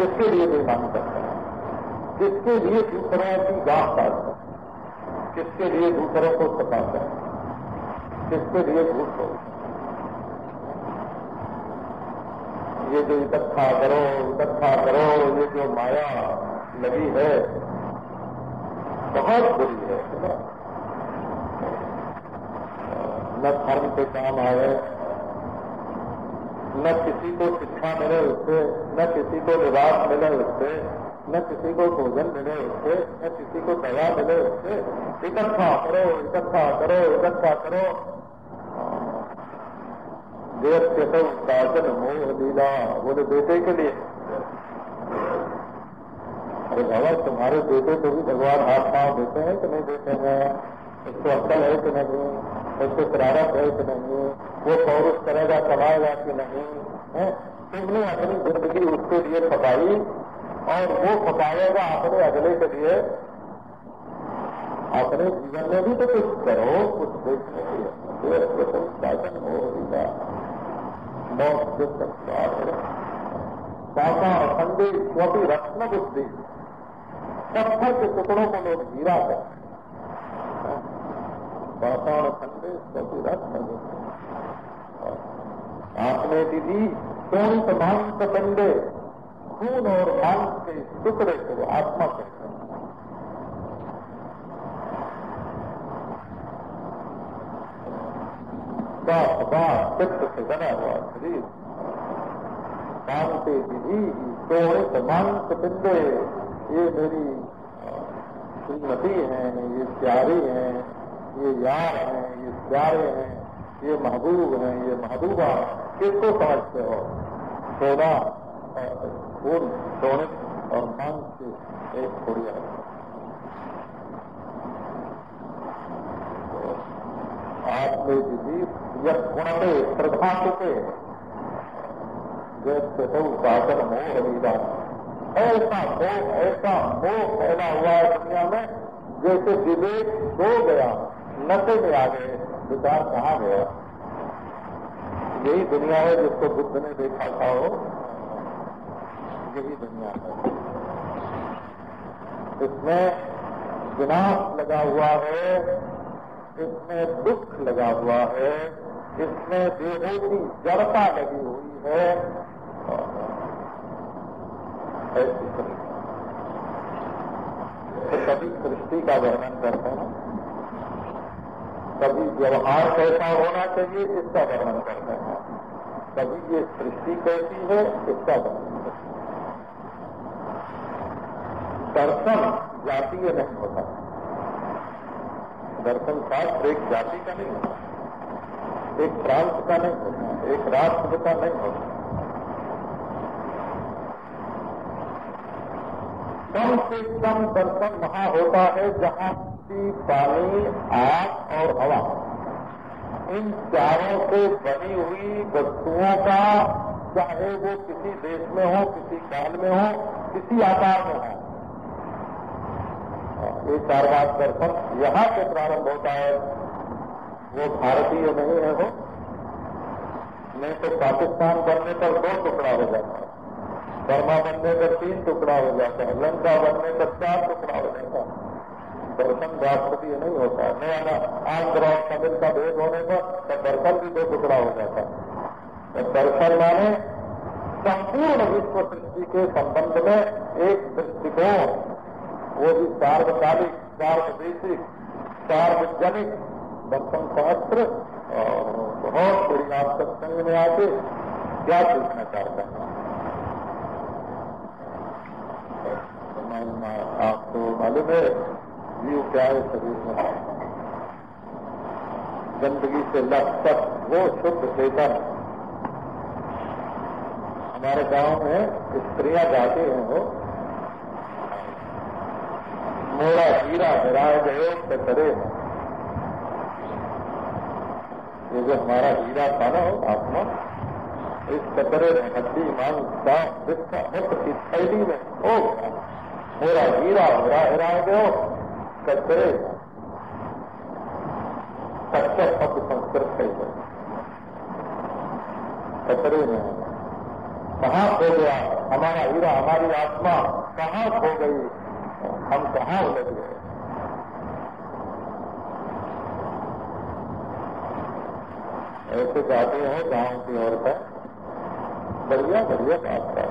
किसके लिए बेईमानी करते हैं? किसके लिए दूसरों की गांठ काटते हैं? किसके लिए दूसरों को सताते हैं? किसके लिए झूठ बोलते ये जो इकट्ठा करो इकट्ठा करो, ये जो माया लगी है, बहुत बुरी है। न धर्म के काम आए न किसी को शिक्षा मिले उससे, न किसी को निवास मिले उससे, न किसी को भोजन मिले उससे, न किसी को दया मिले उससे। इकट्ठा करो इकट्ठा करो इकट्ठा करो। देव के तो शासन मोह लीला, बोले, बेटे के लिए। अरे बाबा, तुम्हारे बेटे को भी भगवान हाथ पाँव देते हैं कि नहीं देते हैं? उसको अक्ल है कि नहीं? उसको प्रारंभ है कि नहीं, वो पौरुष करेगा कमाएगा कि नहीं, है? तुमने अपनी ज़िंदगी उसके लिए फपाई और वो फपाएगा अपने अगले के लिए। अपने जीवन में भी तो कुछ करो, कुछ के लिए शासन हो होगा मौत से संस्कार साका खंडे स्वपी रत्न बुद्धि पत्थर के टुकड़ों को लोग हीरा करते पाषाण खंडे रत्न आपने दीदी सोनित मांस कंडे खून और मांस के टुकड़े को आत्मा कहते हैं। चित्त से बना हुआ शरीर। शांति विधि सोनित मांस पिंडे ये मेरी श्रीमती हैं, ये प्यारे हैं। ये यार हैं, ये प्यारे हैं, ये महबूब हैं, ये महबूबा, किसको समझते हो? सोना फूल सोने और मांस की एक थोड़िया आपने दीदी यह गुण पे श्रद्धा के जैसे तो शासन मोह लीला ऐसा मोह ऐसा मोह फैला हुआ है दुनिया में, जैसे विवेक सो गया। नशे में आ गए। विचार कहाँ गया? यही दुनिया है जिसको बुद्ध ने देखा था हो यही दुनिया है। इसमें विनाश लगा हुआ है, इसमें दुख लगा हुआ है, इसमें देहों की जड़ता लगी हुई है। ऐसी तो कभी सृष्टि का वर्णन करते हैं। कभी व्यवहार कैसा होना चाहिए, इसका वर्णन करते हैं। कभी ये सृष्टि कैसी है, इसका वर्णन करते दर्शन जातीय नहीं होता। दर्शन शास्त्र एक जाति का नहीं होता। एक प्रांत का नहीं होता, एक राष्ट्र का नहीं होता। कम से कम दर्शन वहाँ होता है जहाँ की पानी, आग और हवा। इन चारों से बनी हुई वस्तुओं का, चाहे वो किसी देश में हो, किसी काल में हो, किसी आकार में हो। ये चार बात दर्शन यहाँ से प्रारंभ होता है। वो भारतीय नहीं है वो। नहीं तो पाकिस्तान बनने पर दो टुकड़ा हो जाता है। बर्मा बनने पर तीन टुकड़ा हो जाता है। लंका बनने पर चार टुकड़ा हो जाता है। दर्शन राष्ट्रपति नहीं होता। नया आंध्र और तमिल का भेद होने पर तो दर्शन भी दो टुकड़ा हो जाता। तो दर्शन माने संपूर्ण विश्व सृष्टि के संबंध में एक दृष्टिकोण। वो भी सार्वकालिक, सार्वदेशिक, सार्वजनिक, दर्शन शास्त्र, और बहुत बड़ी आप सत्संग में आके क्या पूछना चाहते हैं। आपको मालूम है जीव क्या है शरीर में? गंदगी से तक वो शुद्ध चेतन हमारे गाँव में स्त्रियाँ जाती हैं, वो। मोड़ा हीरा हिराए गए तो करे ये जो हमारा हीरा था ना हो आत्मा, इस कतरे में हड्डी मांग सांस विस्ता मुक्त की थैली में हो मेरा हीरा हिरा हिरा गयो कचरे कच्चा शब्द संस्कृत कई कचरे में कहाँ खो गया? हमारा हीरा, हमारी आत्मा कहाँ खो गई? हम कहाँ उलझ गए? ऐसे जाते हैं गाँव की ओर पर बढ़िया बढ़िया बात कर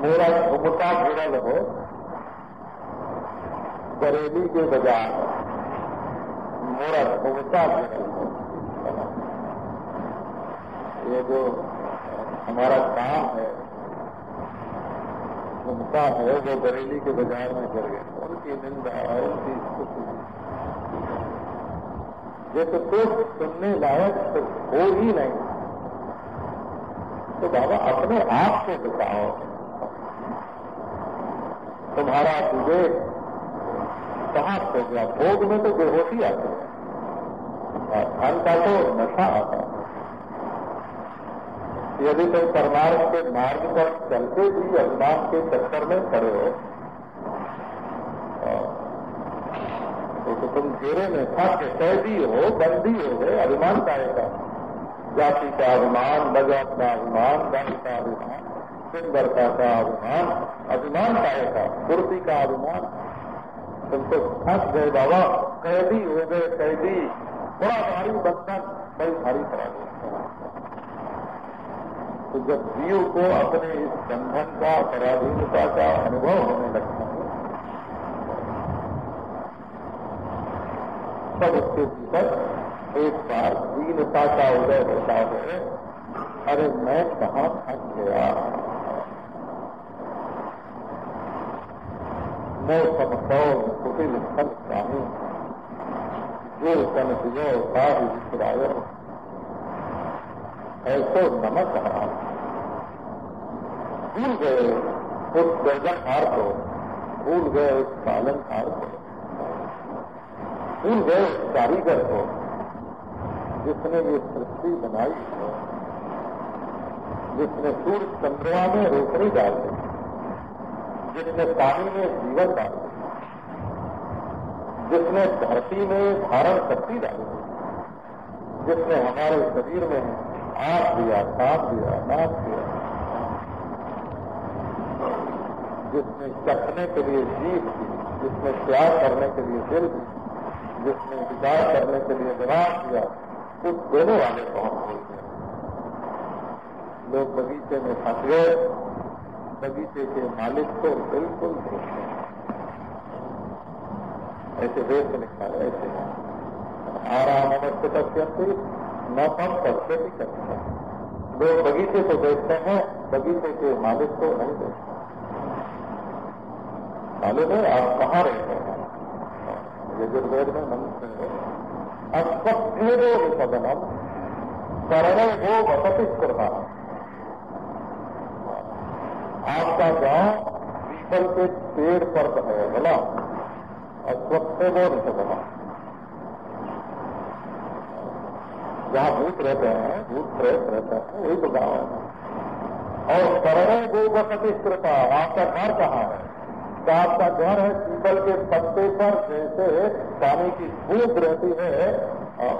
मेरा घुमता घिरल हो। बरेली के बाज़ार मेरा घुमता घिरल हो। ये जो हमारा काम है घुमता है, वो बरेली के बाज़ार में कर गए उनकी निंदा है उनकी स्तुति। ये तो कुछ सुनने लायक तो हो ही नहीं। तो बाबा, अपने आप को बताओ तुम्हारा विवेक कहाँ खो गया भोग में तो बेहोशी आती है? धन का तो नशा आता है। यदि तुम तो परमार्थ के मार्ग पर चलते भी अभिमान के चक्कर में खड़े हो तो, तो तुम घेरे में फंस कैदी हो बंदी हो गए अभिमान का? जाति का अभिमान बजात का अभिमान धन का अभिमान सुंदरता का अभिमान अभिमान का? पूर्ति का अभिमान तुम तो फंस गए बाबा। कैदी हो गए, कैदी। बड़ा भारी बंधन बड़ी भारी करा तो जब जीव को अपने इस बंधन का पराधीनता का अनुभव होने लगता है, तब उसके भीतर एक बार दीनता का उदय होता है। अरे मैं कहाँ थक गया? मैं समसौ कुटिल स्थल स्वामी जो विजय साधु विश्राय ऐसो नमक भूल गए उस गर्जनहार को भूल गए, उस पालनहार को भूल गए उस कारीगर को। जिसने ये सृष्टि बनाई है, जिसने सूर्य चंद्रमा में रोशनी डाल। दी जिसने पानी में जीवन डाल जिसने धरती में धारण शक्ति डाली जिसने हमारे शरीर में आँख दिया कान दिया, नाक दिया, जिसने चखने के लिए जीव दी जिसने प्यार करने के लिए दिल दी जिसने विचार करने के लिए दिमाग दिया कुछ देने वाले कौन बोलते लोग बगीचे में फंस गए बगीचे के मालिक को बिल्कुल ऐसे देश लिखा है, ऐसे। आराम अवस्थ तथ्यंती न कम करते भी करते। हैं लोग बगीचे को देखते हैं, बगीचे के मालिक को नहीं देखते। मालूम है, आप कहाँ रहते हैं? यजुर्वेद में मंत्र है अस्वस्थेदो विपदनम, शरण वो वसति कृपा आपका गाँव पीपल के पेड़ पर है बोला अस्वस्थेदो विपदनम जहाँ भूत रहते हैं, भूत प्रेत रहते हैं, वही तो गाँव है। और शरण वो वसति कृपा, आपका घर कहाँ है? तो आपका घर है पीपल के पत्ते पर, जैसे पानी की बूंद रहती है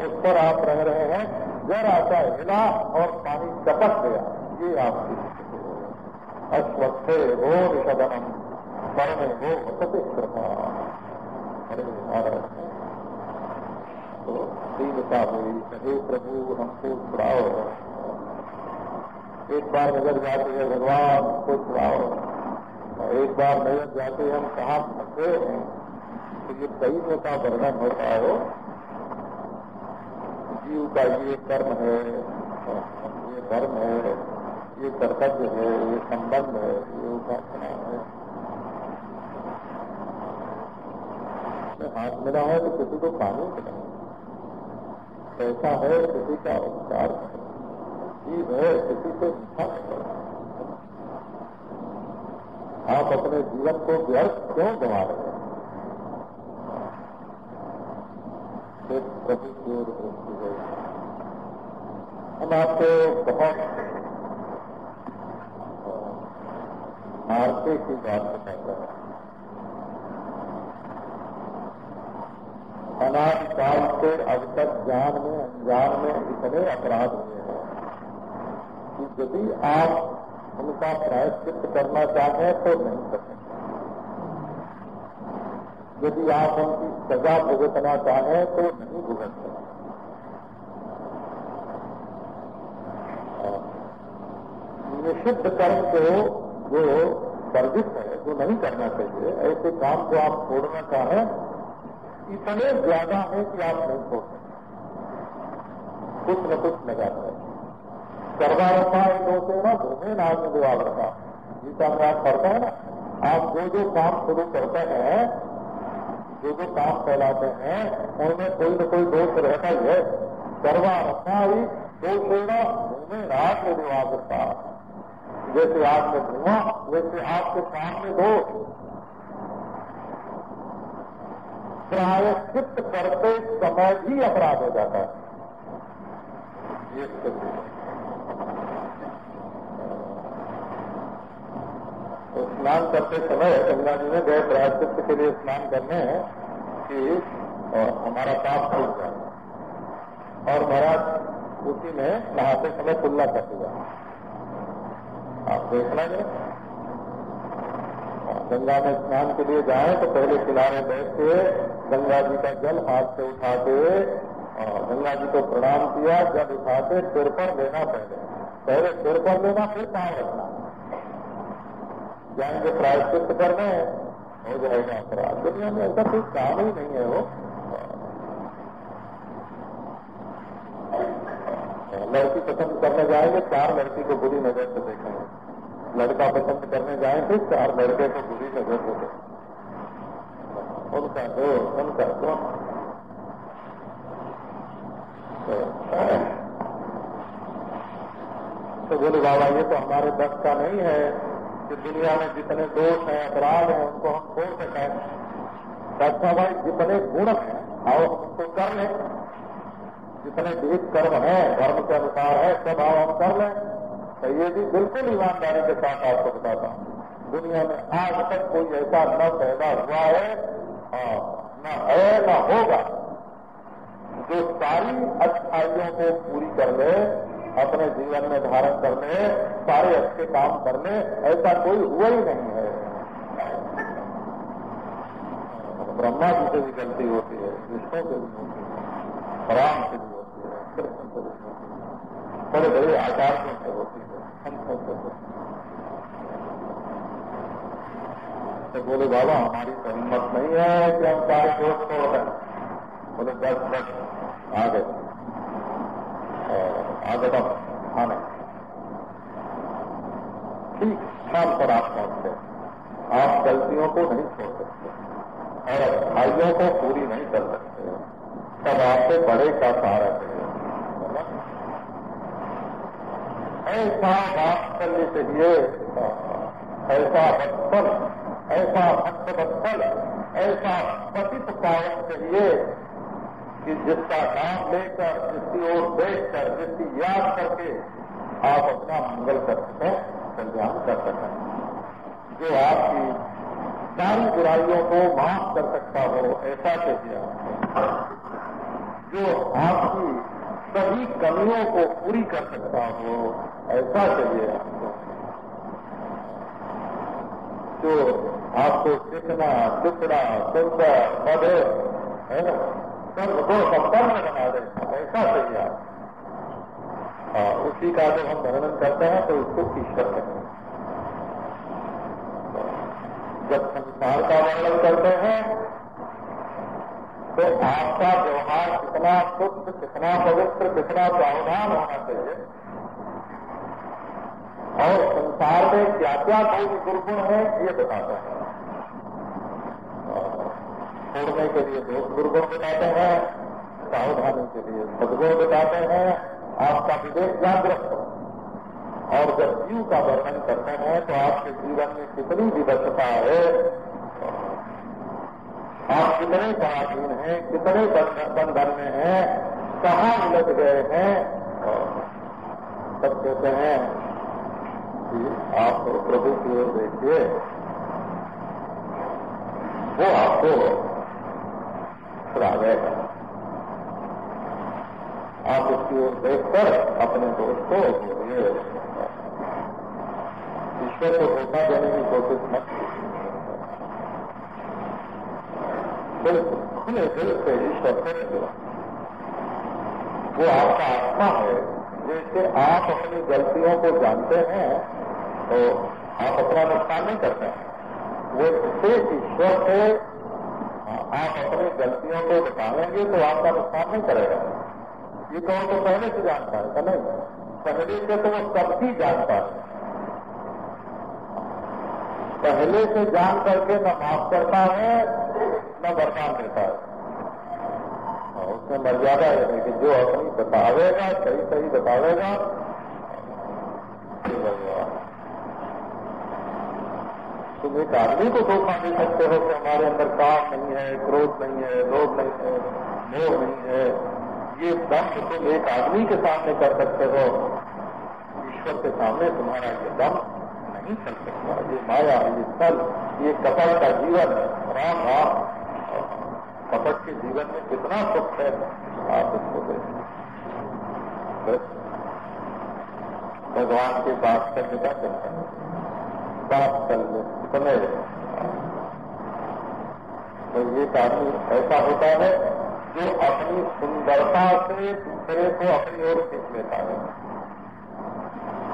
उस पर आप रह रहे हैं। जरा सा हिला और पानी चपक गया। ये आपकी अस्वस्थे हो ऋषदनम परम हो वसति कृपा अरे महाराज तो दीनता हुई हे प्रभु हमको छुड़ाओ। एक बार नज़र जाते है भगवान को छुड़ाओ। एक बार नज़र जाते हम कहाँ फंसे हैं? तो ये कई का वर्णन होता हो। जीव का ये कर्म है ये धर्म है। ये कर्तव्य है, ये संबंध है, ये उपासना है। हाथ मिला है तो किसी को पानी मिला। पैसा है, किसी का उपचार है। जीव है, किसी को आप अपने जीवन को व्यर्थ क्यों गंवा रहे हैं? प्रभु की ओर दृष्टि गई हम आपको बहुत मारते की बात बताते हैं अनादिकाल से अब तक ज्ञान में, अनजान में इतने अपराध हुए हैं कि यदि आप उनका प्रायश्चित करना चाहें तो नहीं कर सकते। यदि आप उनकी सजा भुगतना चाहें तो नहीं भुगत सकते। निषिद्ध कर्म को जो वर्जित है, जो नहीं करना चाहिए, ऐसे काम को आप छोड़ना चाहें, इतने ज़्यादा है कि आप नहीं छोड़ सकते। कुछ न कुछ लगा है सर्वारंभा इन से ना भूमि नाम में विवाह रखा। गीता में आप पढ़ते हैं ना। आप जो जो काम शुरू करते हैं, जो जो काम फैलाते हैं, उनमें कोई न कोई दोष रहता ही है। सर्वारंभा ही दोषेणा भूमि नाम में विवाह करता जैसे में धुआँ, वैसे आपके सामने दो प्रायश्चित करते समय भी अपराध हो जाता है। तो स्नान करते समय गंगा जी में गए प्रायश्चित के लिए स्नान करने कि हमारा पाप छूट जाए। और महाराज उसी में नहाते समय कुल्ला कर दिया आप देखना जरा गंगा में स्नान के लिए जाए तो पहले किनारे बैठ के गंगा जी का जल हाथ से उठा के गंगा जी को प्रणाम किया, जल उठा के सिर पर लेना पहले। पहले सिर पर लेना, फिर पाँव रखना। जाएँगे प्रायश्चित करने, हो जाएगा अपराध। दुनिया में ऐसा कोई काम ही नहीं है वो। लड़की पसंद करने जाएँगे, चार लड़की को बुरी नज़र से देखेंगे लड़का पसंद करने जाएँगे चार लड़के को बुरी नज़र से देखेंगे उनका दो उनका दो तो बोले, बाबा, ये तो हमारे बस का नहीं है, कि दुनिया में जितने दोष हैं, अपराध हैं, उनको हम छोड़ सकें डॉक्टर भाई, जितने गुण हैं और उनको कर लें। जितने विहित कर्म है, धर्म के अनुसार है, सब आओ हम कर लें। तो ये भी बिल्कुल ईमानदारी के साथ आपको बताता हूँ। दुनिया में आज तक कोई ऐसा न पैदा हुआ है न है, न होगा, जो सारी अच्छाइयों को पूरी कर ले, अपने जीवन में धारण कर ले, सारे अच्छे काम कर ले, ऐसा कोई हुआ ही नहीं है। ब्रह्मा जी से भी गलती होती है विष्णु से भी होती है, राम से भी बड़े बड़े आचार से होती है। तो बोले, बाबा, हमारी तो हिम्मत नहीं है कि हम सारे दोस्त छोड़ दें। बोले दस दस आ गए। आ तब आने। ठीक स्थान पर आप पहुँचते आप गलतियों को नहीं छोड़ सकते और भाइयों को पूरी नहीं कर सकते। तब आपसे बड़े का सहारा चाहिए। ऐसा वात्सल्य चाहिए ऐसा बत्सल ऐसा भक्त बत्सल ऐसा पतित पावन चाहिए कि जिसका नाम लेकर, जिसकी ओर देखकर, जिसकी याद करके आप अपना मंगल कर सकें कल्याण कर सकें जो आपकी सारी बुराइयों को माफ़ कर सकता हो, ऐसा चाहिए जो आपकी सभी कमियों को पूरी कर सकता हो। ऐसा चाहिए आपको। जो आपको चिकना टुकड़ा सुंदर मधुर है ना? सर्वगुण संपन्न बना दे। ऐसा चाहिए आप हाँ उसी का जब हम वर्णन करते हैं तो उसको ईश्वर कहते हैं। जब संसार का वर्णन करते हैं तो आपका व्यवहार कितना शुद्ध, कितना पवित्र, कितना प्रावधान होना चाहिए। और संसार में क्या क्या कोई दुर्गुण है, ये बताता है। छोड़ने के लिए दोष दुर्गुण बताते हैं सावधानी के लिए सदगुण बताते हैं, आपका विवेक जागृत हो। और जब जीव का वर्णन करते हैं तो आपके जीवन में कितनी विवशता है आप कितने पराधीन हैं, कितने बंधन में हैं, कहाँ उलझ गए हैं? सब कहते हैं कि आप प्रभु की ओर देखिए, वो आपको छुड़ा गएगा आप उसकी ओर देखकर अपने दोस्त को ईश्वर को धोखा देने की कोशिश मत बिल्कुल खुले दिल से ईश्वर से वो आपका आत्मा है जैसे आप अपनी गलतियों को जानते हैं तो आप अपना नुकसान नहीं करते हैं वो से ईश्वर से आप अपनी गलतियों को बताएँगे तो आपका नुकसान नहीं करेगा ये कौन तो पहले से जानता है नहीं पहले से तो वो सबकी जानता है पहले से जान करके न माफ़ करता है न वरदान देता है। उसमें मर्यादा है कि जो अपनी बतावेगा, सही सही बतावेगा। तुम एक आदमी को धोखा दे सकते हो कि हमारे अंदर काम नहीं है, क्रोध नहीं है, लोभ नहीं है, मोह नहीं है। ये दम तुम एक आदमी के सामने कर सकते हो। ईश्वर के सामने तुम्हारा ये दम नहीं चल सकता। ये माया, ये सल ये कपट का जीवन है। राम राम। के जीवन में कितना सुख है, आप इसको देखें भगवान के पास करने का चलता है। बात कर लो समय तो ये आदमी ऐसा होता है जो अपनी सुंदरता से दूसरे को अपनी ओर खींच लेता है।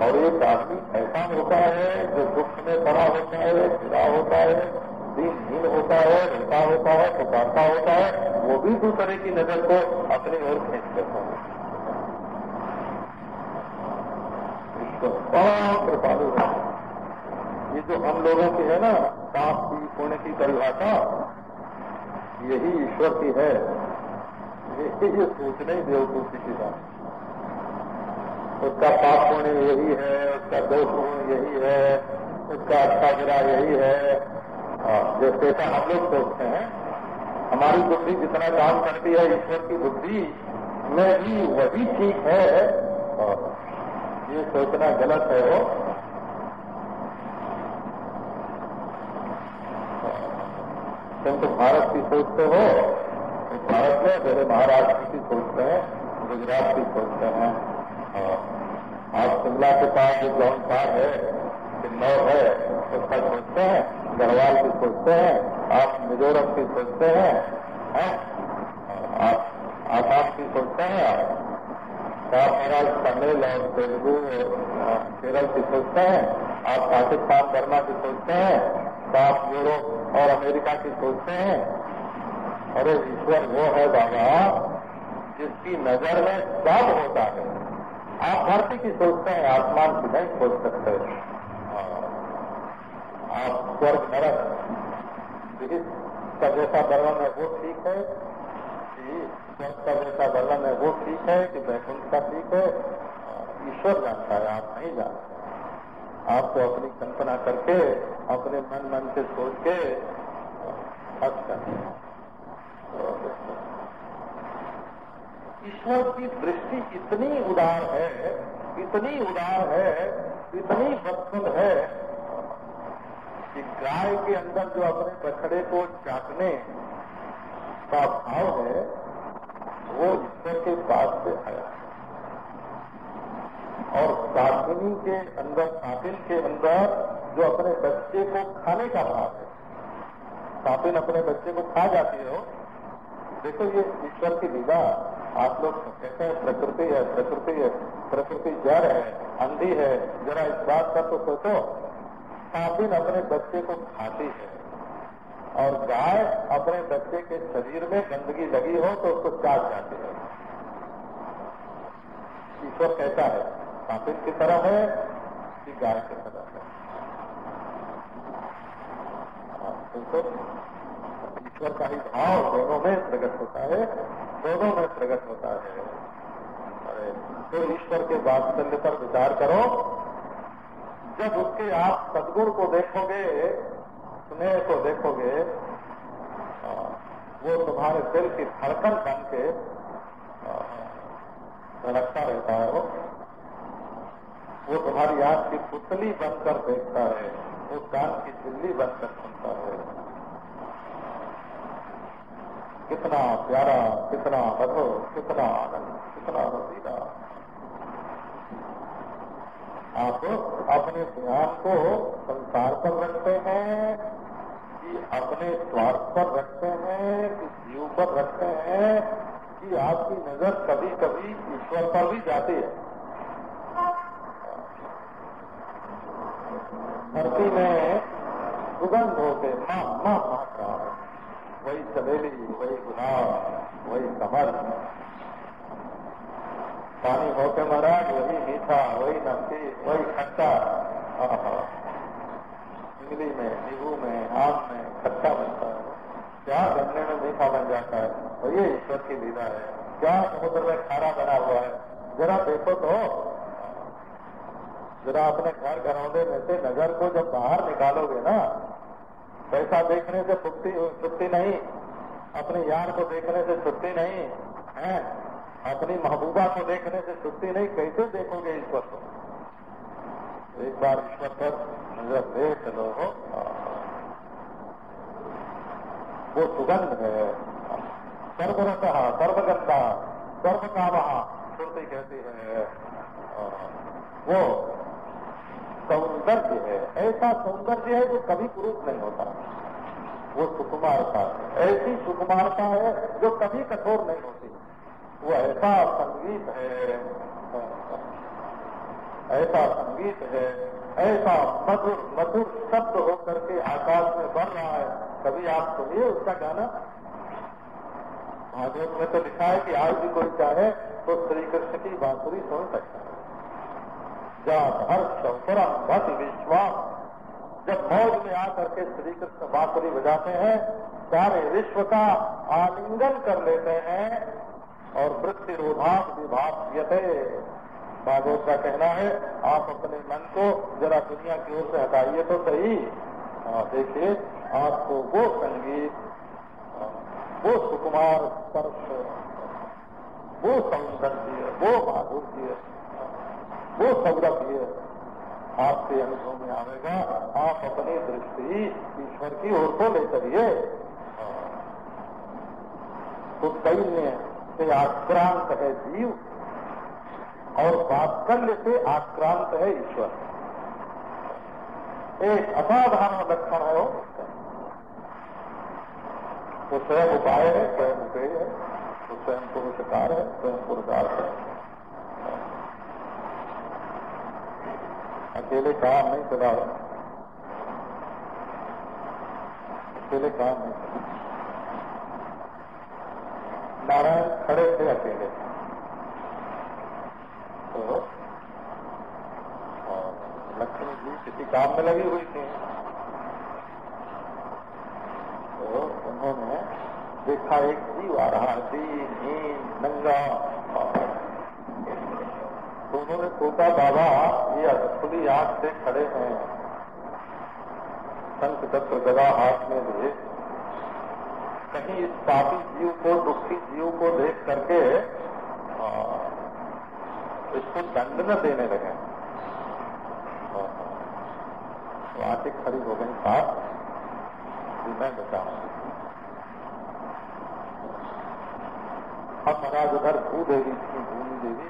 और एक आदमी ऐसा होता है जो दुख में बड़ा होता है गिरा होता है दीनहीन होता है रोता होता है, पुकारता होता है, वो भी दूसरे की नज़र को अपनी ओर खींच लेता है। कृपालु ये जो हम लोगों की है ना पाप की पुण्य की परिभाषा, यही ईश्वर की है। यही ये सोचने ही बेवकूफ़ी की बात उसका पाप पुण्य यही है, उसका दोष गुण यही है, उसका अच्छा गिरा यही है जैसे ऐसा हम लोग सोचते हैं, हमारी बुद्धि जितना काम करती है, ईश्वर की बुद्धि में भी वही ठीक है। ये सोचना गलत है वो। तुम तो भारत की सोचते हो, भारत में पहले महाराष्ट्र की सोचते हैं, गुजरात की सोचते हैं। आप शिमला के पास जो जौनसार है किन्नौर है, उसका सोचते हैं। गढ़वाल की सोचते हैं, आप मिजोरम की सोचते हैं? आप आसाम की सोचते हैं आप? महाराज तमिल और तेलुगु और केरल की सोचते हैं, आप पाकिस्तान, बर्मा की सोचते हैं तो आप यूरोप और अमेरिका की सोचते हैं? अरे ईश्वर, वो है बाबा जिसकी नज़र में सब होता है। आप धरती की सोचते हैं, आसमान की नहीं सोच सकते। आप स्वर्ग नरक का जैसा वर्णन है वो ठीक है, कि स्वर्ग का जैसा वर्णन है वो ठीक है, कि वैकुंठ का ठीक है ईश्वर जानता है, आप नहीं जानते। आप तो अपनी कल्पना करके, अपने मन मन से सोच के अच्छा ईश्वर की दृष्टि इतनी उदार है, इतनी उदार है, इतनी बदसुल है कि गाय के अंदर जो अपने बछड़े को चाटने का भाव है, वो ईश्वर के पास से आया। है और साधनी के अंदर सापिन के अंदर जो अपने बच्चे को खाने का भाव है सापिन अपने बच्चे को खा जाती हो देखो ये ईश्वर की लीला आप लोग कहते हैं प्रकृति है प्रकृति है, प्रकृति जड़ है, अंधी है। जरा इस बात का तो सोचो। सापिन अपने बच्चे को खाती है और गाय अपने बच्चे के शरीर में गंदगी लगी हो तो उसको चाट जाती है। ईश्वर कहता है सापित की तरह है कि गाय की तरह है? तो ईश्वर का ही भाव दोनों में प्रकट होता है, दोनों में प्रकट होता है। अरे तो ईश्वर के वात्सल्य पर विचार करो जब उसके आप सदगुण को देखोगे, स्नेह को देखोगे वो तुम्हारे दिल की धड़कन बन के रखता रहता है वो। वो तुम्हारी आँख की पुतली बनकर देखता है, वो कान की चिल्ली बनकर सुनता है। कितना प्यारा, कितना मधुर कितना आनंद, कितना सीधा आप अपने ध्यान को संसार पर रखते हैं, कि अपने स्वार्थ पर रखते हैं, कि जीव पर रखते हैं, कि आपकी नज़र कभी कभी ईश्वर पर भी जाती है। धरती में सुगंध होते माँ माँ माँ का वही चमेली, वही गुलाब, वही कमल। पानी होके महाराज वही मीठा, वही नमकीन, वही खट्टा। इमली में, नींबू में, आम में खट्टा बनता है। क्या गन्ने में मीठा बन जाता है? और ये ईश्वर की लीला है। क्या समुद्र में खारा बना हुआ है? जरा देखो तो। जरा अपने घर घरौंदे में से नगर को जब बाहर निकालोगे ना, पैसा देखने से छुट्टी छुट्टी नहीं। अपने यार को देखने से छुट्टी नहीं। है? अपनी महबूबा को देखने से छुट्टी नहीं, कैसे देखोगे ईश्वर को? एक बार ईश्वर पर नज़र दे चलो हो वो सुगंध है। सर्वरत सर्वगंधा सर्व का वहा श्रुति कहती है। वो सौंदर्य है। ऐसा सौंदर्य है जो कभी पुरुष नहीं होता। वो सुकुमारता है। ऐसी सुकुमारता है जो कभी कठोर नहीं होती। वो ऐसा संगीत है। ऐसा संगीत है। ऐसा मधुर मधुर शब्द होकर के आकाश में बढ़ रहा है। कभी आप सुनिए उसका गाना। भागवत में तो लिखा है कि आज भी कोई चाहे तो श्री कृष्ण की बांसुरी सुन सकता है। जात हर्ष परम भक्ति विश्वास जब मौज में आकर के श्री कृष्ण बांसुरी बजाते हैं, सारे विश्व का आलिंगन कर लेते हैं। और वृत्ति रोधाक विभाग यते। भागवत का कहना है, आप अपने मन को जरा दुनिया की ओर से हटाइए तो सही। देखिए, आपको वो संगीत वो सुकुमार स्पर्श, वो सौंदर्य वो माधुर्य वो सौरभ्य आपके अनुभव में आएगा। आप अपनी दृष्टि ईश्वर की ओर को ले करिए तो दैन्य से आक्रांत है जीव और वात्सल्य से आक्रांत है ईश्वर। एक असाधारण लक्षण है वो। स्वयं उपाय है, स्वयं उपेय है, वो स्वयं पुरुषकार है, स्वयं पुरुषार्थ है। अकेले काम नहीं चला। अकेले काम नहीं नारायण खड़े थे अकेले। तो लक्ष्मी जी किसी काम में लगी हुई थी। तो उन्होंने देखा, एक जीव आ रहा दीन हीन नंगा। तो उन्होंने सोचा, बाबा, ये खुली आँख से खड़े हैं। संत चक्र गदा हाथ में लिए। कहीं इस पापी जीव को, दुखी जीव को देख करके इसको दंड न देने लगे। तो आके खड़ी हो गई साथ मैं बचाऊँगी हम महाराज उधर भूदेवी थी भूमि देवी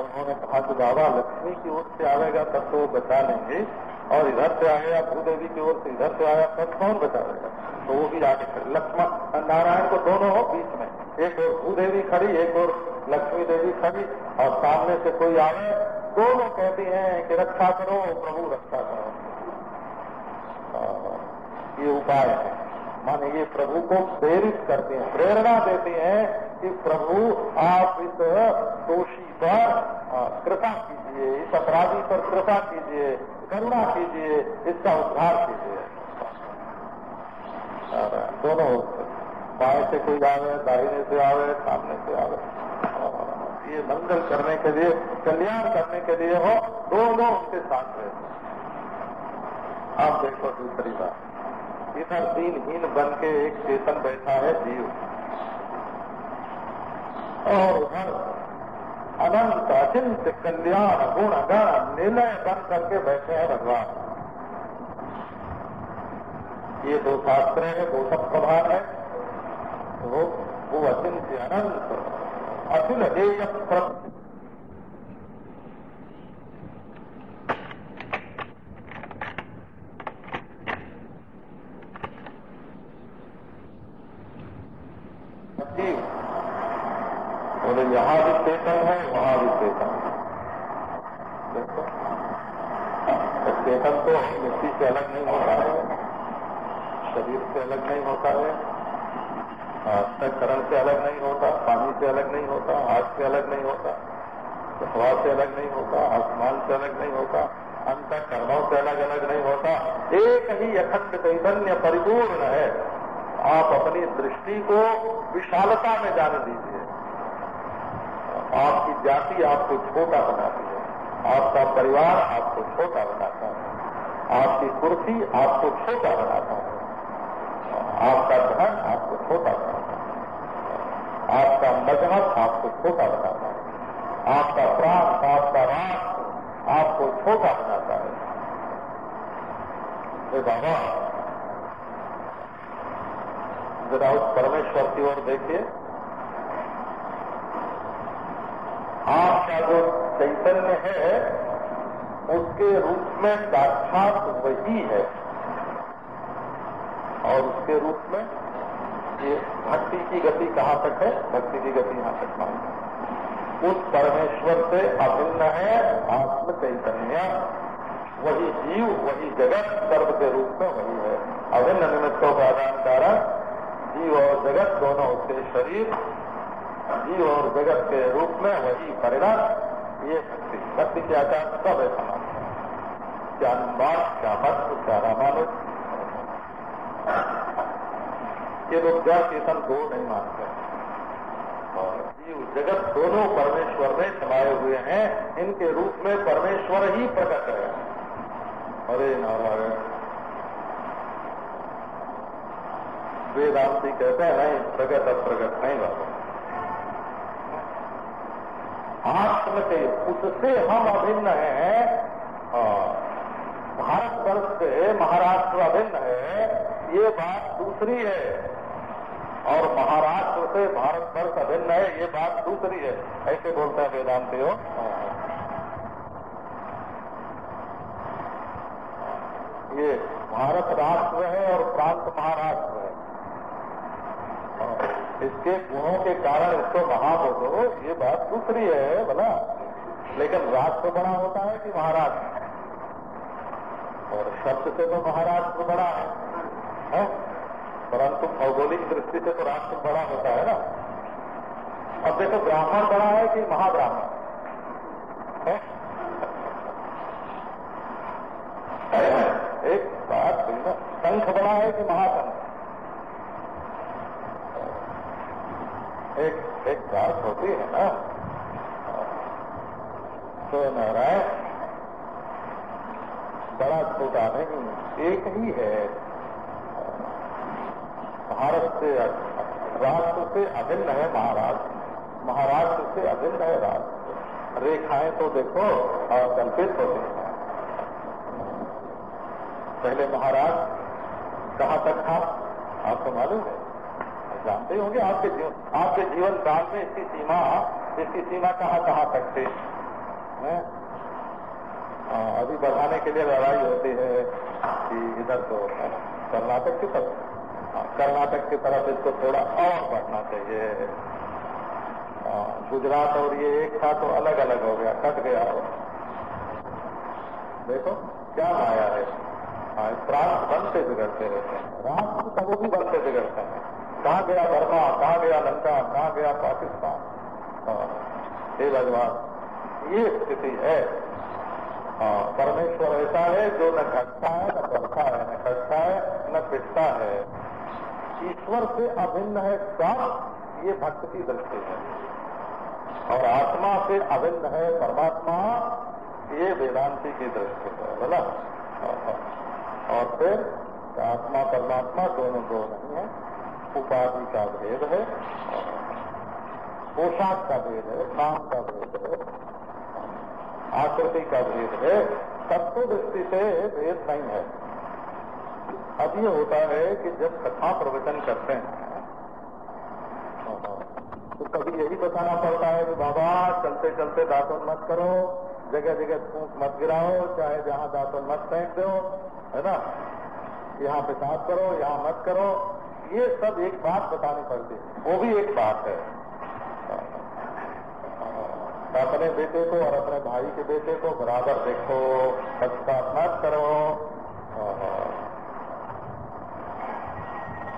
उन्होंने कहा कि बाबा, लक्ष्मी की ओर से आवेगा, तब तो वो बचा लेंगे। और इधर से आएगा भूदेवी की ओर से इधर से आया तब कौन बचावेगा तो वो भी आगे खड़े। लक्ष्मण नारायण को दोनों हो बीच में। एक और भूदेवी खड़ी, एक और लक्ष्मी देवी खड़ी। और सामने से कोई आवे दोनों कहती हैं कि रक्षा करो, प्रभु रक्षा करो। ये उपाय है। माने ये प्रभु को प्रेरित करते हैं, प्रेरणा देते हैं कि प्रभु, आप इस दोषी पर कृपा कीजिए, इस अपराधी पर कृपा कीजिए। करुणा कीजिए, इसका उद्धार कीजिए। दोनों बाएँ से कोई आवे, दाहिने से आवे, सामने से आवे। ये मंगल करने के लिए, कल्याण करने के लिए हो, दोनों उसके साथ रहते आप देखो दूसरी बात। इधर दिनहीन बन के एक चेतन बैठा है जीव। और उधर अनंत अचिंत कल्याण गुण गण निलय बन करके बैठे हैं भगवान। ये दो शास्त्र है दो सब प्रभाव है। वो वो अचिंत्य अनंत अतुल देय प्रति बोले यहाँ भी चेतन है वहाँ भी चेतन है देखो तो चेतन तो मिट्टी से अलग नहीं होता है शरीर से अलग नहीं होता है अंतकरण से अलग नहीं होता पानी से अलग नहीं होता हाथ से अलग नहीं होता हवा से अलग नहीं होता आसमान से अलग नहीं होता अंतकरणों से अलग अलग नहीं होता एक ही अखंड चैतन्य परिपूर्ण है आप दृष्टि को विशालता में जान दीजिए। आपकी जाति आपको छोटा बनाती है। आपका परिवार आपको छोटा बनाता है। आपकी कुर्सी आपको छोटा बनाता है। आपका धन आपको छोटा बनाता है। आपका मज़हब आपको छोटा बनाता है। आपका प्रांत आपका राष्ट्र आपको छोटा बनाता है। बाबा जरा उस परमेश्वर की ओर देखिए। आपका जो चैतन्य है, उसके रूप में साक्षात वही है। और उसके रूप में ये भक्ति की गति कहाँ तक है? भक्ति की गति यहाँ तक मांग उस परमेश्वर से अभिन्न है आत्म चैतन्य। वही जीव, वही जगत, सर्व के रूप में वही है। अभिन्न निमित्तों का आदान कारण जीव और जगत दोनों उसके शरीर, जीव और जगत के रूप में वही परिणाम, ये भक्ति भक्ति के आचार सब है समान क्या अनुवाद क्या मत, क्या रामानुज? ये लोग जड़ चेतन दो नहीं मानते। और जीव, जगत दोनों परमेश्वर में समाये हुए हैं। इनके रूप में परमेश्वर ही प्रकट है। अरे नारायण। वेदांति कहते हैं, नहीं प्रगट अप्रगट नहीं बाबा आत्म से उससे हम अभिन्न हैं भारत वर्ष से महाराष्ट्र अभिन्न है, ये बात दूसरी है। और महाराष्ट्र से भारत वर्ष अभिन्न है, ये बात दूसरी है। ऐसे बोलते हैं वेदांति हो ये भारत राष्ट्र है और प्रांत महाराष्ट्र है। इसके गुणों के कारण इसको महा बोलो ये बात दूसरी है बोला लेकिन राष्ट्र बड़ा होता है कि महाराष्ट्र और शब्द से तो महाराष्ट्र बड़ा है, है? परंतु भौगोलिक दृष्टि से तो राष्ट्र बड़ा होता है ना। अब देखो ब्राह्मण बड़ा है कि महाब्राह्मण है? एक बात संख बड़ा है कि महासंख एक एक बात होती है ना तो नारायण बड़ा छोटा नहीं एक ही है भारत से राष्ट्र से अभिन्न है महाराष्ट्र महाराष्ट्र से अभिन्न है राष्ट्र रेखाएँ तो देखो और कल्पित होती हैं। पहले महाराष्ट्र कहाँ तक था? आपको मालूम है? जानते होंगे आपके जीवन आपके जीवन काल में इसकी सीमा इसकी सीमा कहाँ कहाँ तक थी? अभी बढ़ाने के लिए लड़ाई होती है कि इधर तो कर्नाटक की तरफ़। कर्नाटक की तरफ़ इसको थोड़ा और बढ़ना चाहिए। गुजरात और ये एक था तो अलग अलग हो गया, कट गया हो देखो, क्या माया है। प्रांत बनते बिगड़ते रहते हैं। राष्ट्र तो वो भी बनते बिगड़ते हैं। कहाँ गया बर्मा, कहाँ गया लंका, कहाँ गया पाकिस्तान? हे भगवान, ये स्थिति हाँ। परमेश्वर ऐसा है जो न घटता है ईश्वर से अभिन्न है सब ये भक्त की दृष्टि है। और आत्मा से अभिन्न है परमात्मा, ये वेदांति की दृष्टि है बोला और फिर आत्मा, परमात्मा दोनों दो नहीं है। उपाधि का भेद है, पोशाक का भेद है, नाम का भेद है, आकृति का भेद है। तत्व दृष्टि से भेद नहीं है। अब ये होता है कि जब कथा प्रवचन करते हैं तो कभी यही बताना पड़ता है कि बाबा चलते चलते दातुन मत करो जगह जगह फूक मत गिराओ, चाहे जहाँ दातुन मत फेंक दो, है ना? यहाँ पेशाब करो, यहाँ मत करो। ये सब एक बात बतानी पड़ती है। वो भी एक बात है। अपने बेटे को और अपने भाई के बेटे को बराबर देखो बच्चा मत करो।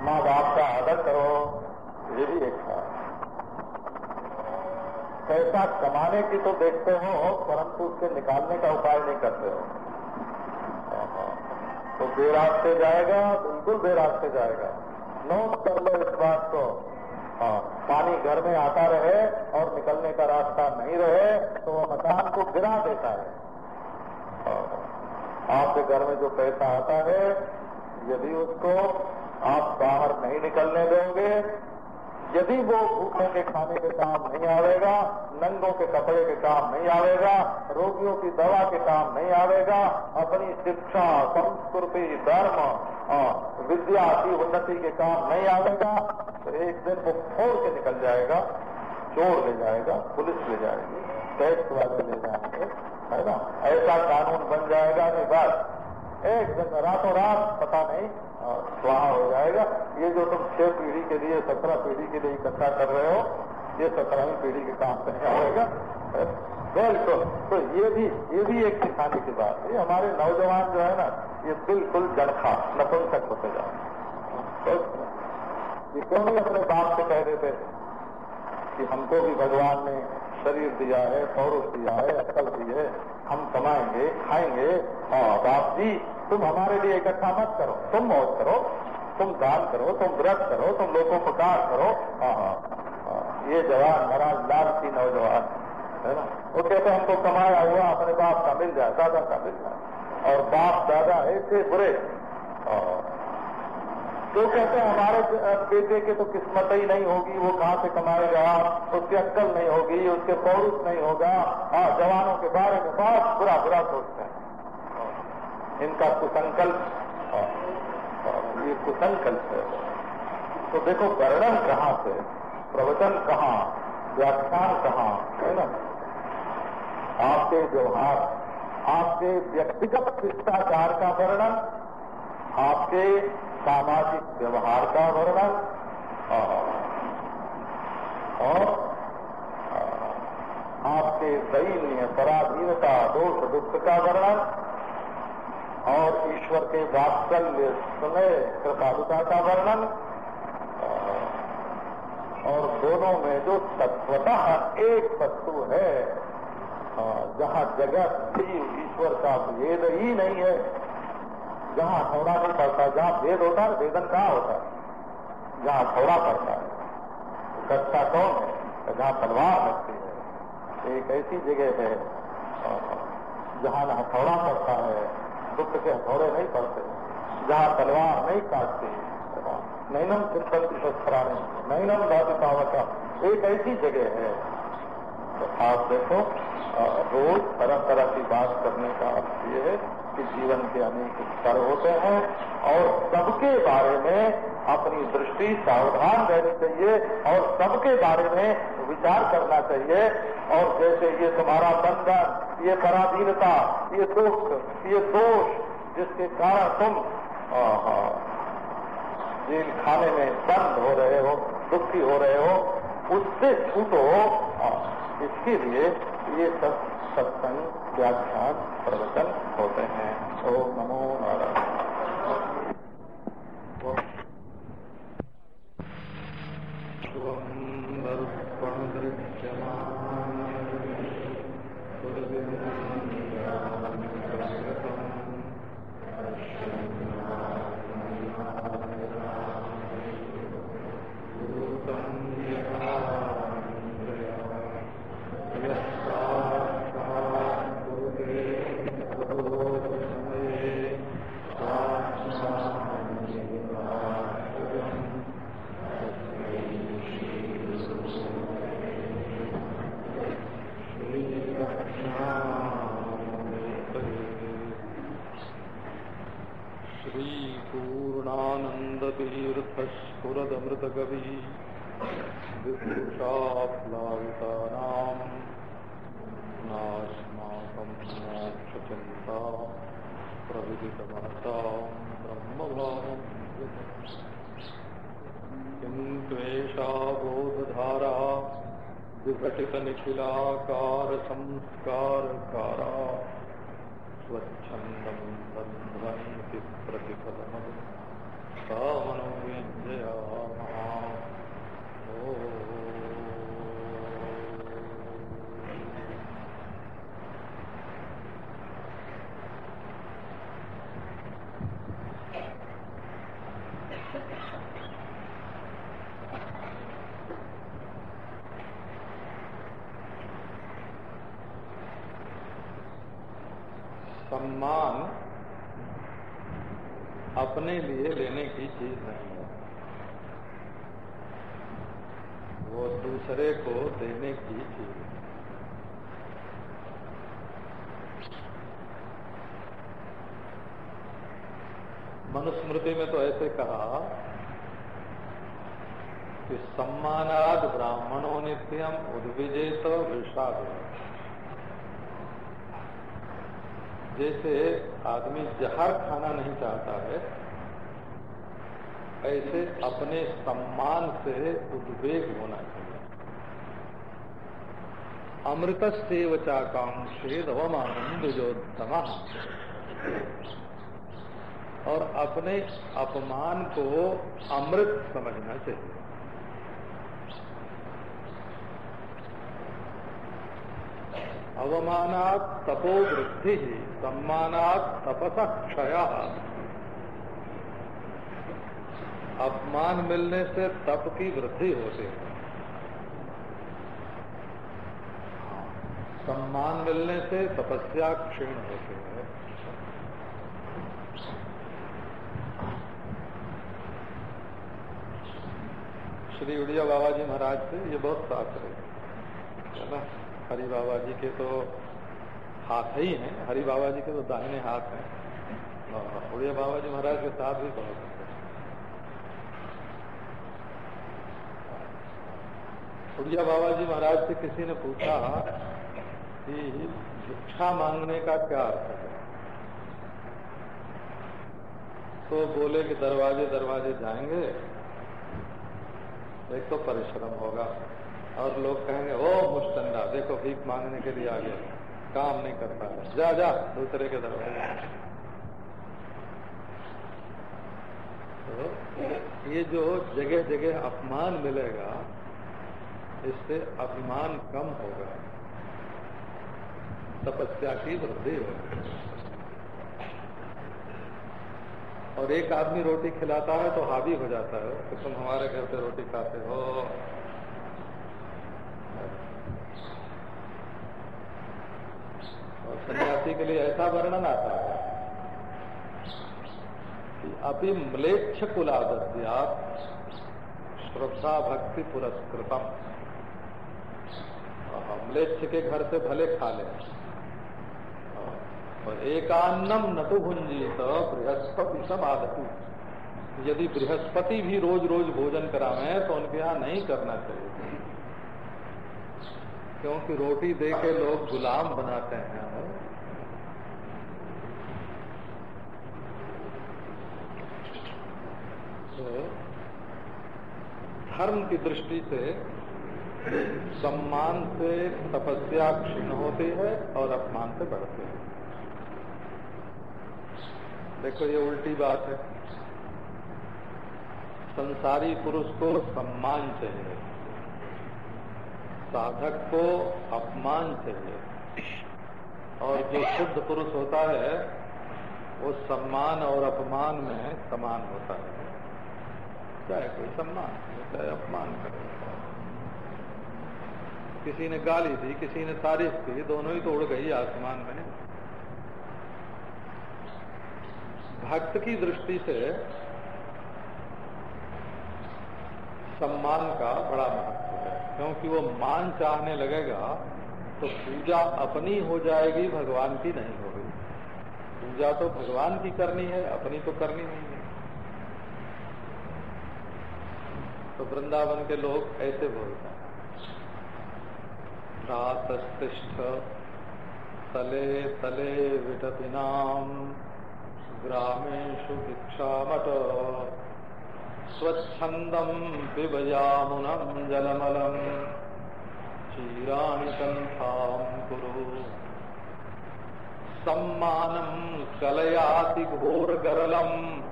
माँ बाप का आदर करो, ये भी एक था पैसा कमाने की तो देखते हो, परंतु उसके निकालने का उपाय नहीं करते हो। तो बेरास्ते जाएगा, बिल्कुल बेरास्ते जाएगा। नोट कर लो इस बात को। हाँ पानी घर में आता रहे और निकलने का रास्ता नहीं रहे तो वह मकान को गिरा देता है। आपके घर में जो पैसा आता है, यदि उसको आप बाहर नहीं निकलने देंगे। यदि वो भूखे के खाने के काम नहीं आवेगा, नंगों के कपड़े के काम नहीं आवेगा, रोगियों की दवा के काम नहीं आवेगा, अपनी शिक्षा, संस्कृति, धर्म विद्या की उन्नति के काम नहीं आवेगा तो एक दिन वो फोड़ के निकल जाएगा, चोर ले जाएगा, पुलिस ले जाएगी, टैक्स वाले ले जाएँगे, है ना? ऐसा कानून बन जाएगा कि बस, एक दिन रातों रात पता नहीं स्वाहा हो जाएगा। ये जो तुम छह पीढ़ी के लिए, सत्रह पीढ़ी के लिए इकट्ठा कर रहे हो, ये सत्रहवीं पीढ़ी के काम नहीं आएगा बिल्कुल। तो ये भी ये भी एक सिखाने की बात है। हमारे नौजवान जो है ना, ये बिल्कुल जड़खा, नपुंसक होते जाए तो क्यों नहीं अपने बाप से कह देते कि हमको भी भगवान ने शरीर दिया है, पौरुष दिया है अक्ल दी है, हम कमाएँगे, खाएँगे। और बाप जी तुम हमारे लिए इकट्ठा मत करो। तुम मौत करो तुम दान करो तुम व्रत करो तुम लोगों को कार करो। हाँ हाँ, ये जवान महाराज लाल लालची नौजवान है ना? वो कहते हमको कमाया हुआ अपने बाप का मिल जाए दादा का मिल जाए। और बाप दादा ऐसे बुरे। तो कहते हैं हमारे बेटे के तो किस्मत ही नहीं होगी वो कहाँ से कमाएगा? उसकी अक्कल नहीं होगी उसके पौरुष नहीं होगा। हाँ जवानों के बारे में बहुत बुरा बुरा सोचते हैं। इनका कुसंकल्प। हाँ, हाँ, ये कुसंकल्प है। तो देखो वर्णन कहाँ से प्रवचन कहाँ व्याख्यान कहाँ है ना? आपके व्यवहार आपके व्यक्तिगत शिष्टाचार का वर्णन आपके सामाजिक व्यवहार का वर्णन हाँ, और आपके दैन्य पराधीनता दोष दुख का वर्णन और ईश्वर के वात्सल्य समय कृपालुता का वर्णन। और दोनों में जो तत्वतः एक वस्तु है, जहाँ जगत जीव ईश्वर का भेद ही नहीं है, जहाँ थोड़ा नहीं पड़ता, जहाँ भेद होता है वेदन कहाँ होता है? जहाँ थोड़ा पड़ता है। कच्चा कौन है? जहाँ तलवार लगती है। एक ऐसी जगह है, जहाँ न हथौड़ा पड़ता है दुख के हथौड़े नहीं पड़ते। जहाँ तलवार नहीं काटती, नैनम चिंतन शस्त्राणी नैनम पावका, एक ऐसी जगह है। तो आप देखो रोज तरह तरह की बात करने का अर्थ ये है कि जीवन के अनेक स्तर होते हैं और सबके बारे में अपनी दृष्टि, सावधान रहनी चाहिए और सबके बारे में विचार करना चाहिए। और जैसे ये तुम्हारा बंधन, ये पराधीनता, ये दुख, ये दोष, जिसके कारण तुम जेल खाने में बंद हो रहे हो, दुखी हो रहे हो, उससे छूटो। इसके लिए ये सब सत्संग, व्याख्यान, प्रवचन होते हैं। ओम नमो नारायण। Thank you. विघटितनिखिलाकारसंस्कारकारा कारा स्वच्छंदम प्रतिफलमपि सा मनोव्यंजया सम्मान अपने लिए लेने की चीज़ नहीं है वो दूसरे को देने की चीज़ है मनुस्मृति में तो ऐसे कहा कि सम्मानाद ब्राह्मणों नित्यम उद्विजेत विषाद जैसे आदमी जहर खाना नहीं चाहता है, ऐसे अपने सम्मान से उद्वेग होना चाहिए। अमृत सेवचाकांक्षेद अवमानंद योत्तम और अपने अपमान को अमृत समझना चाहिए। अवमानात तपो वृद्धि, सम्मानात तपस क्षय। अपमान मिलने से तप की वृद्धि होती है। सम्मान मिलने से तपस्या क्षीण होती है। श्री उड़िया बाबा जी महाराज से ये बहुत साथ है ना? हरि बाबा जी के तो हाथ ही हैं हरि बाबा जी के तो दाहिने हाथ हैं। उड़िया बाबा जी महाराज के साथ भी बहुत उड़िया बाबा जी महाराज से किसी ने पूछा कि भिक्षा मांगने का क्या अर्थ है? तो बोले कि दरवाजे दरवाजे जाएँगे, एक तो परिश्रम होगा। और लोग कहेंगे, ओ मुस्टंडा देखो भीख मांगने के लिए आ गए काम नहीं करता है जा जा, दूसरे के दरवाजे तो ये जो जगह जगह अपमान मिलेगा, इससे अभिमान कम होगा। तपस्या की वृद्धि होगी। और एक आदमी रोटी खिलाता है तो हावी हो जाता है। कि तुम हमारे घर पे रोटी खाते हो और सन्यासी के लिए ऐसा वर्णन आता है कि अभी म्लेच्छ कुलादत्यात श्रद्धा भक्ति पुरस्कृतम। म्लेच्छ के घर से भले खा ले। और एकान्नम न तो बृहस्पति सब आदतु यदि बृहस्पति भी रोज रोज भोजन करावे तो उनके यहाँ नहीं करना चाहिए। क्योंकि रोटी दे के लोग गुलाम बनाते हैं। तो धर्म की दृष्टि से सम्मान से तपस्या क्षीण होती है और अपमान से बढ़ती है। देखो, ये उल्टी बात है। संसारी पुरुष को सम्मान चाहिए, साधक को अपमान चाहिए, और जो शुद्ध पुरुष होता है, वो सम्मान और अपमान में समान होता है। चाहे कोई सम्मान चाहे अपमान करे किसी ने गाली दी, किसी ने तारीफ़ की, दोनों ही तो उड़ गई आसमान में। भक्त की दृष्टि से सम्मान का बड़ा महत्व है, क्योंकि वो मान चाहने लगेगा तो पूजा अपनी हो जाएगी, भगवान की नहीं होगी। पूजा तो भगवान की करनी है, अपनी तो करनी नहीं है। तो वृंदावन के लोग ऐसे बोलते हैं। रातस्तिष्ठ, तले तले विटपिनाम ग्रामेशु भिक्षामट स्वच्छंदम पिबयामुनम जलमलम क्षीराणि कंठाम कुरु। सम्मानम कलयाति घोर गरलम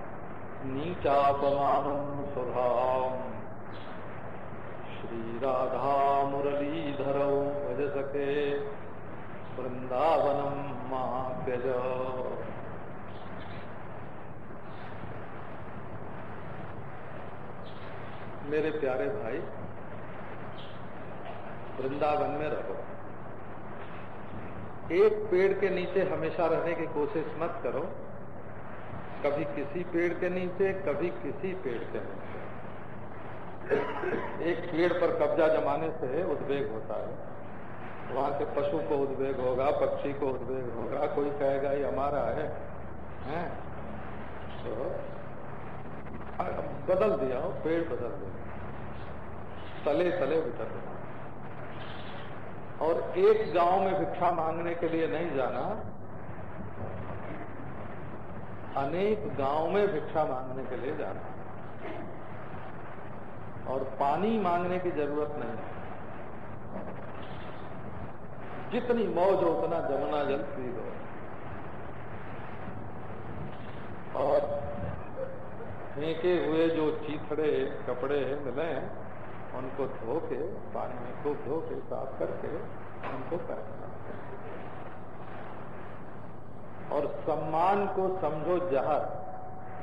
नीचापमानम सुधाम। श्री राधा मुरलीधरौ भज सके वृंदावनम महात्यज मेरे प्यारे भाई वृंदावन में रहो। एक पेड़ के नीचे हमेशा रहने की कोशिश मत करो। कभी किसी पेड़ के नीचे, कभी किसी पेड़ के नीचे। एक पेड़ पर कब्जा जमाने से उद्वेग होता है। वहाँ के पशु को उद्वेग होगा पक्षी को उद्वेग होगा कोई कहेगा ये हमारा है, हैं? तो बदल दिया हो पेड़ बदल दिया तले तले बितर दिया और एक गाँव में भिक्षा मांगने के लिए नहीं जाना अनेक गाँव में भिक्षा मांगने के लिए जाना। और पानी मांगने की ज़रूरत नहीं। जितनी मौज हो, उतना जमुना जल पी लो। और फेंके हुए जो चीथड़े कपड़े मिले उनको धो के पानी में खूब धो के साफ़ करके उनको पहनना। और सम्मान को समझो जहर,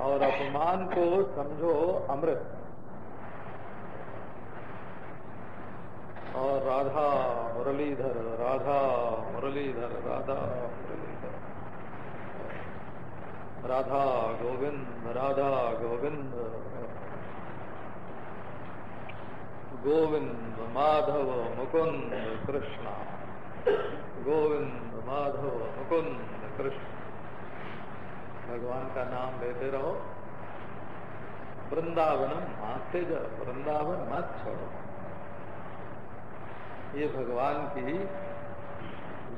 और अपमान को समझो अमृत। और राधा मुरलीधर राधा मुरलीधर राधा मुरलीधर। राधा गोविंद राधा गोविंद। गोविंद माधव मुकुंद कृष्ण। गोविंद माधव मुकुंद कृष्ण। भगवान का नाम लेते रहो। वृंदावनम हाथे जाओ वृंदावन मत छोड़ो ये भगवान की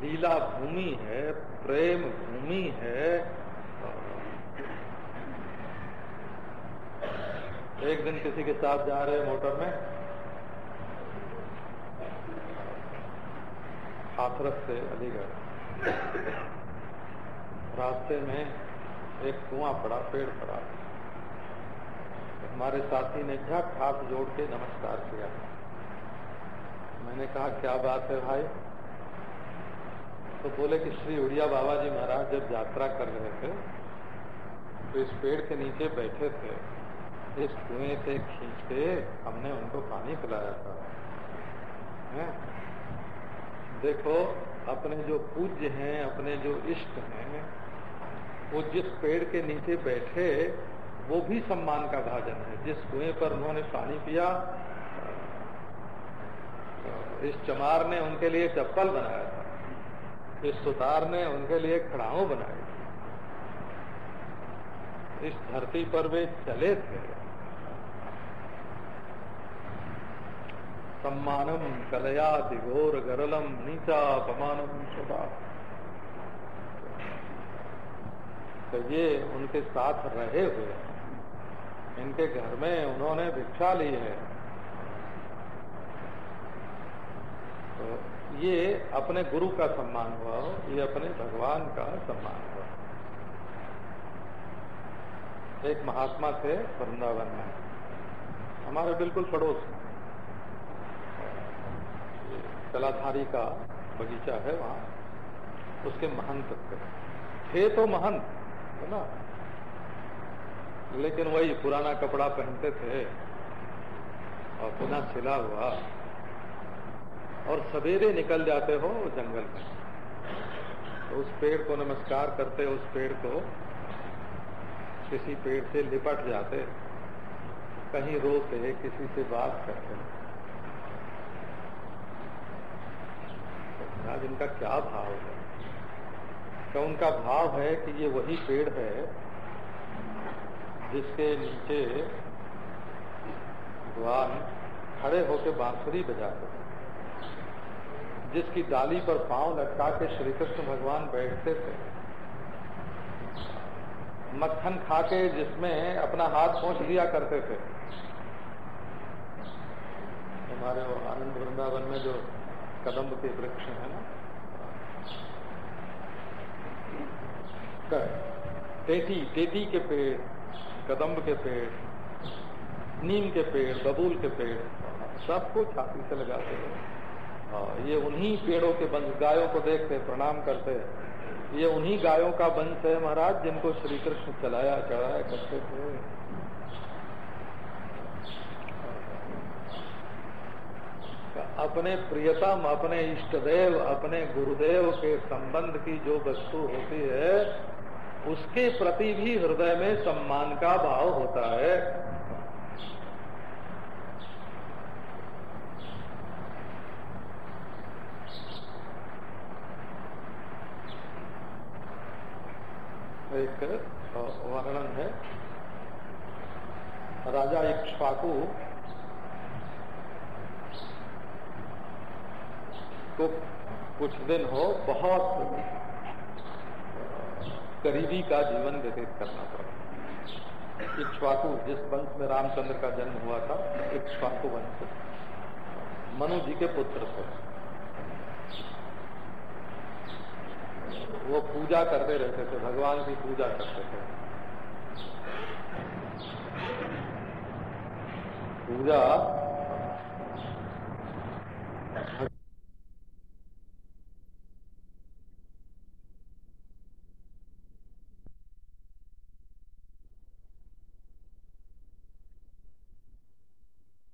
लीला भूमि है, प्रेम भूमि है। एक दिन किसी के साथ जा रहे मोटर में। हाथरस से अलीगढ़। रास्ते में एक कुआँ पड़ा, पेड़ पड़ा। हमारे साथी ने झट हाथ जोड़ के नमस्कार किया। मैंने कहा, क्या बात है भाई? तो बोले कि श्री उड़िया बाबा जी महाराज जब यात्रा कर रहे थे तो इस पेड़ के नीचे बैठे थे, इस कुएँ से खींच के हमने उनको पानी पिलाया था। है? देखो, अपने जो पूज्य हैं, अपने जो इष्ट हैं, वो जिस पेड़ के नीचे बैठे, वो भी सम्मान का भाजन है। जिस कुएँ पर उन्होंने पानी पिया इस चमार ने उनके लिए चप्पल बनाया था। इस सुतार ने उनके लिए खड़ाऊ बनाई इस धरती पर वे चले थे। सम्मानम कलया दिघोर गरलम नीचा अपमानम सदा तो ये उनके साथ रहे हुए इनके घर में उन्होंने भिक्षा ली है तो ये अपने गुरु का सम्मान हुआ हो, ये अपने भगवान का सम्मान हुआ एक महात्मा थे वृंदावन में। हमारे बिल्कुल पड़ोस। कलाधारी का बगीचा है वहाँ। उसके महंत थे। थे तो महंत, है ना? लेकिन वही पुराना कपड़ा पहनते थे। और पुनः सिला हुआ। और सवेरे निकल जाते हो जंगल में। तो उस पेड़ को नमस्कार करते, उस पेड़ को किसी पेड़ से लिपट जाते, कहीं रोते, किसी से बात करते। आज इनका क्या भाव है? तो उनका भाव है कि ये वही पेड़ है जिसके नीचे भगवान खड़े होकर बांसुरी बजाते थे जिसकी डाली पर पाँव लटका के श्री कृष्ण भगवान बैठते थे। मक्खन खाके जिसमें अपना हाथ पहुँच दिया करते थे। हमारे वो आनंद वृंदावन में जो कदम के वृक्ष है ना टेटी टेटी के पेड़, कदम्ब के पेड़, नीम के पेड़, बबूल के पेड़, सब कुछ छाती से लगाते हैं ये उन्हीं पेड़ों के वंश गायों को देखते, प्रणाम करते। ये उन्हीं गायों का वंश है महाराज, जिनको श्री कृष्ण चलाया, चढ़ाया करते थे। अपने प्रियतम, अपने इष्टदेव, अपने गुरुदेव के संबंध की जो वस्तु होती है, उसके प्रति भी हृदय में सम्मान का भाव होता है। एक वर्णन है। राजा इक्ष्वाकु को कुछ दिन हो बहुत करीबी का जीवन व्यतीत करना पड़ा। इक्ष्वाकु, जिस वंश में रामचंद्र का जन्म हुआ था, इक्ष्वाकु वंश। मनु जी के पुत्र थे। वो पूजा करते रहते थे भगवान की पूजा करते थे। पूजा